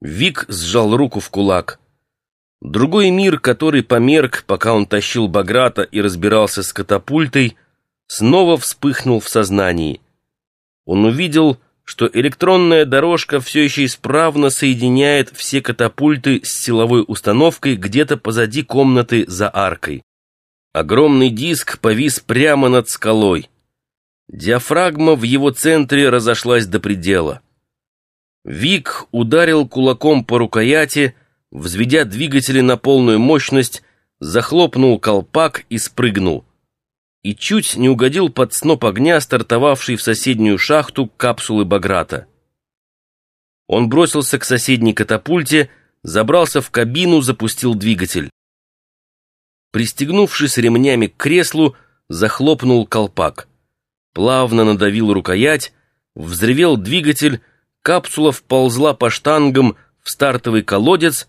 Вик сжал руку в кулак. Другой мир, который померк, пока он тащил Баграта и разбирался с катапультой, снова вспыхнул в сознании. Он увидел, что электронная дорожка все еще исправно соединяет все катапульты с силовой установкой где-то позади комнаты за аркой. Огромный диск повис прямо над скалой. Диафрагма в его центре разошлась до предела. Вик ударил кулаком по рукояти, взведя двигатели на полную мощность, захлопнул колпак и спрыгнул. И чуть не угодил под сноп огня, стартовавший в соседнюю шахту капсулы Баграта. Он бросился к соседней катапульте, забрался в кабину, запустил двигатель. Пристегнувшись ремнями к креслу, захлопнул колпак. Плавно надавил рукоять, взревел двигатель, капсула вползла по штангам в стартовый колодец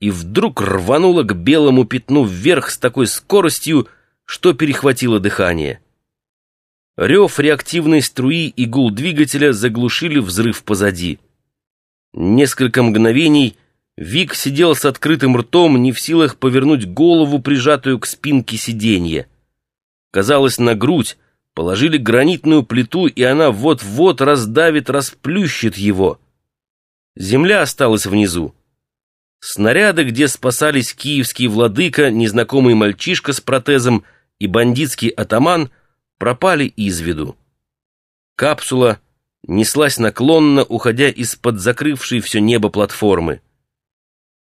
и вдруг рванула к белому пятну вверх с такой скоростью, что перехватило дыхание. Рев реактивной струи и гул двигателя заглушили взрыв позади. Несколько мгновений Вик сидел с открытым ртом, не в силах повернуть голову, прижатую к спинке сиденья. Казалось, на грудь положили гранитную плиту, и она вот-вот раздавит, расплющит его. Земля осталась внизу. Снаряды, где спасались киевский владыка, незнакомый мальчишка с протезом и бандитский атаман, пропали из виду. Капсула неслась наклонно, уходя из-под закрывшей все небо платформы.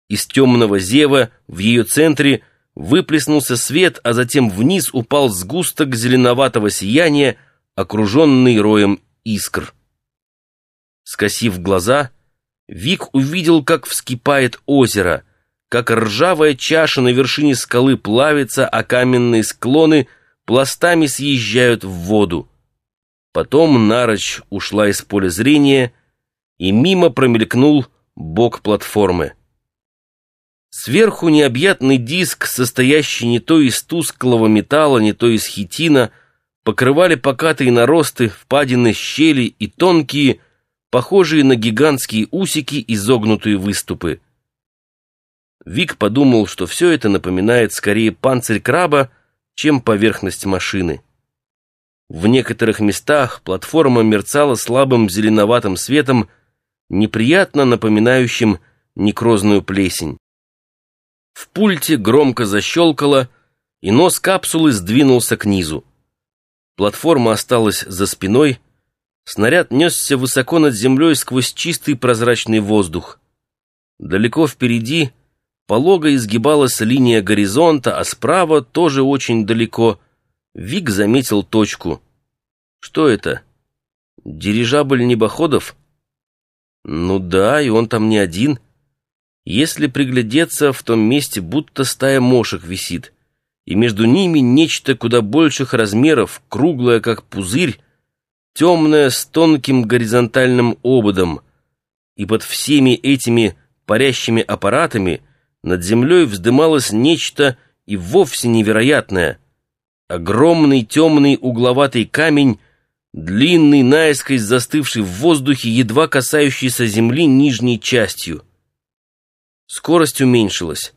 Из темного зева в ее центре – выплеснулся свет, а затем вниз упал сгусток зеленоватого сияния, окруженный роем искр. Скосив глаза, Вик увидел, как вскипает озеро, как ржавая чаша на вершине скалы плавится, а каменные склоны пластами съезжают в воду. Потом Нарочь ушла из поля зрения, и мимо промелькнул бок платформы. Сверху необъятный диск, состоящий не то из тусклого металла, не то из хитина, покрывали покатые наросты, впадины, щели и тонкие, похожие на гигантские усики, изогнутые выступы. Вик подумал, что все это напоминает скорее панцирь краба, чем поверхность машины. В некоторых местах платформа мерцала слабым зеленоватым светом, неприятно напоминающим некрозную плесень. В пульте громко защелкало, и нос капсулы сдвинулся к низу. Платформа осталась за спиной, снаряд несся высоко над землей сквозь чистый прозрачный воздух. Далеко впереди полого изгибалась линия горизонта, а справа тоже очень далеко. Вик заметил точку. Что это? Дирижабль небоходов? Ну да, и он там не один — если приглядеться, в том месте будто стая мошек висит, и между ними нечто куда больших размеров, круглое, как пузырь, темное с тонким горизонтальным ободом, и под всеми этими парящими аппаратами над землей вздымалось нечто и вовсе невероятное. Огромный темный угловатый камень, длинный наискось застывший в воздухе, едва касающийся земли нижней частью — Скорость уменьшилась.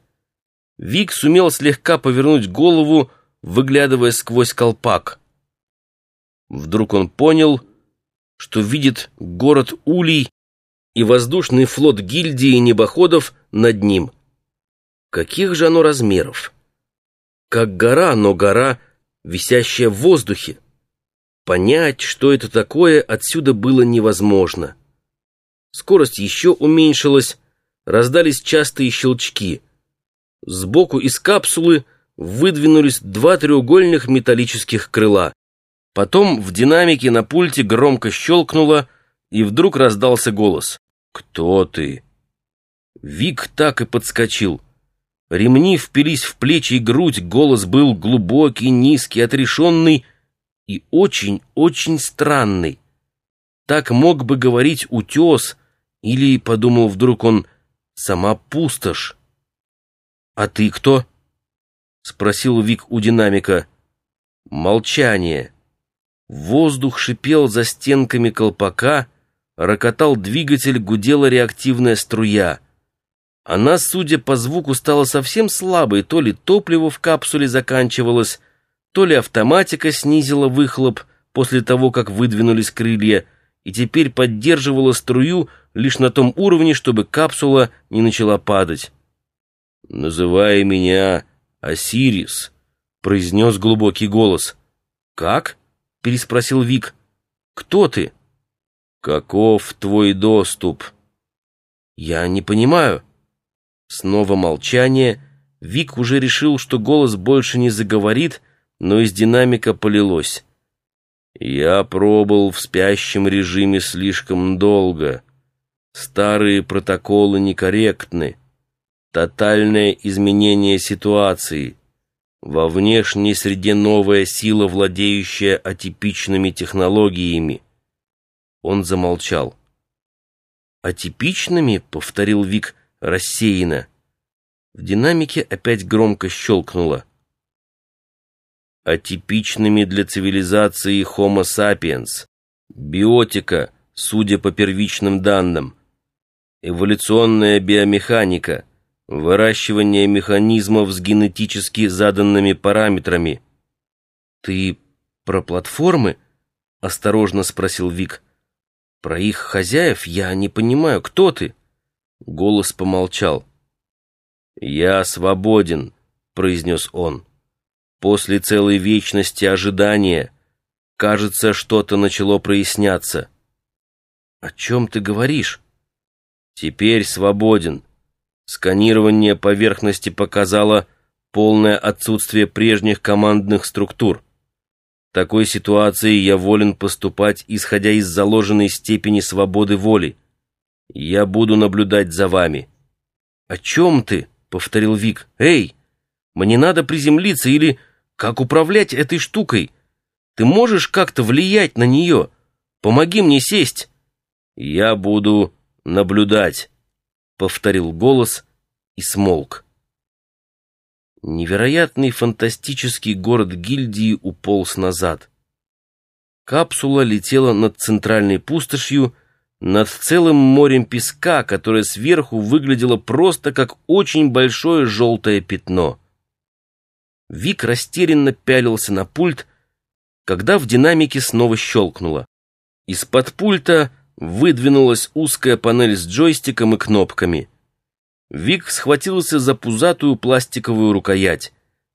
Вик сумел слегка повернуть голову, выглядывая сквозь колпак. Вдруг он понял, что видит город Улей и воздушный флот гильдии небоходов над ним. Каких же оно размеров? Как гора, но гора, висящая в воздухе. Понять, что это такое, отсюда было невозможно. Скорость еще уменьшилась, раздались частые щелчки. Сбоку из капсулы выдвинулись два треугольных металлических крыла. Потом в динамике на пульте громко щелкнуло, и вдруг раздался голос. «Кто ты?» Вик так и подскочил. Ремни впились в плечи и грудь, голос был глубокий, низкий, отрешенный и очень-очень странный. Так мог бы говорить утес, или, подумал вдруг он, сама пустошь. «А ты кто?» — спросил Вик у динамика. Молчание. Воздух шипел за стенками колпака, рокотал двигатель, гудела реактивная струя. Она, судя по звуку, стала совсем слабой, то ли топливо в капсуле заканчивалось, то ли автоматика снизила выхлоп после того, как выдвинулись крылья, и теперь поддерживала струю лишь на том уровне, чтобы капсула не начала падать. «Называй меня Осирис», — произнес глубокий голос. «Как?» — переспросил Вик. «Кто ты?» «Каков твой доступ?» «Я не понимаю». Снова молчание. Вик уже решил, что голос больше не заговорит, но из динамика полилось. «Я пробыл в спящем режиме слишком долго. Старые протоколы некорректны. Тотальное изменение ситуации. Во внешней среде новая сила, владеющая атипичными технологиями. Он замолчал. «Атипичными?» — повторил Вик рассеянно. В динамике опять громко щелкнуло. «Атипичными для цивилизации Homo sapiens. Биотика, судя по первичным данным. Эволюционная биомеханика. Выращивание механизмов с генетически заданными параметрами». «Ты про платформы?» — осторожно спросил Вик. Про их хозяев я не понимаю. Кто ты?» Голос помолчал. «Я свободен», — произнес он. «После целой вечности ожидания, кажется, что-то начало проясняться». «О чем ты говоришь?» «Теперь свободен. Сканирование поверхности показало полное отсутствие прежних командных структур такой ситуации я волен поступать, исходя из заложенной степени свободы воли. Я буду наблюдать за вами». «О чем ты?» — повторил Вик. «Эй, мне надо приземлиться или как управлять этой штукой? Ты можешь как-то влиять на нее? Помоги мне сесть». «Я буду наблюдать», — повторил голос и смолк. Невероятный фантастический город гильдии уполз назад. Капсула летела над центральной пустошью, над целым морем песка, которое сверху выглядело просто как очень большое желтое пятно. Вик растерянно пялился на пульт, когда в динамике снова щелкнуло. Из-под пульта выдвинулась узкая панель с джойстиком и кнопками — Вик схватился за пузатую пластиковую рукоять,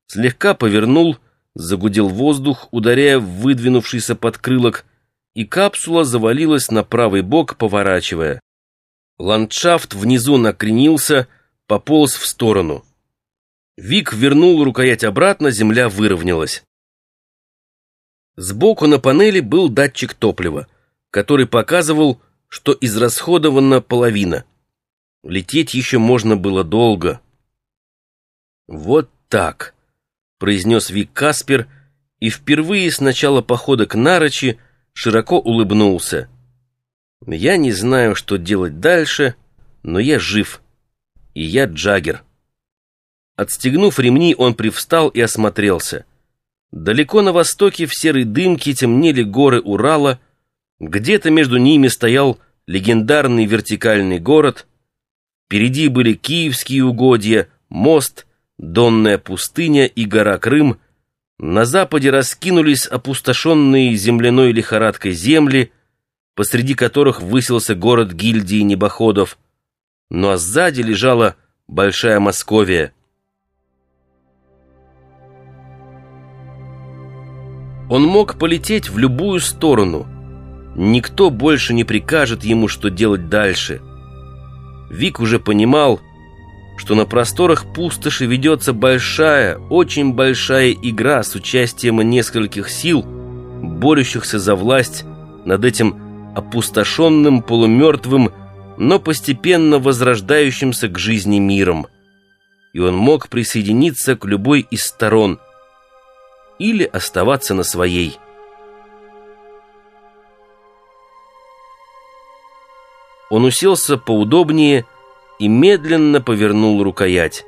слегка повернул, загудел воздух, ударяя в выдвинувшийся подкрылок, и капсула завалилась на правый бок, поворачивая. Ландшафт внизу накренился, пополз в сторону. Вик вернул рукоять обратно, земля выровнялась. Сбоку на панели был датчик топлива, который показывал, что израсходована половина — Лететь еще можно было долго. «Вот так», — произнес Вик Каспер, и впервые с начала похода к Нарочи широко улыбнулся. «Я не знаю, что делать дальше, но я жив, и я Джаггер». Отстегнув ремни, он привстал и осмотрелся. Далеко на востоке в серой дымке темнели горы Урала, где-то между ними стоял легендарный вертикальный город — Впереди были Киевские угодья, мост, Донная пустыня и гора Крым. На западе раскинулись опустошенные земляной лихорадкой земли, посреди которых высился город гильдии небоходов. Ну а сзади лежала Большая Московия. Он мог полететь в любую сторону. Никто больше не прикажет ему, что делать дальше — Вик уже понимал, что на просторах пустоши ведется большая, очень большая игра с участием нескольких сил, борющихся за власть над этим опустошенным, полумертвым, но постепенно возрождающимся к жизни миром. И он мог присоединиться к любой из сторон или оставаться на своей. Он уселся поудобнее и медленно повернул рукоять.